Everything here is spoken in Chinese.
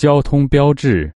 交通标志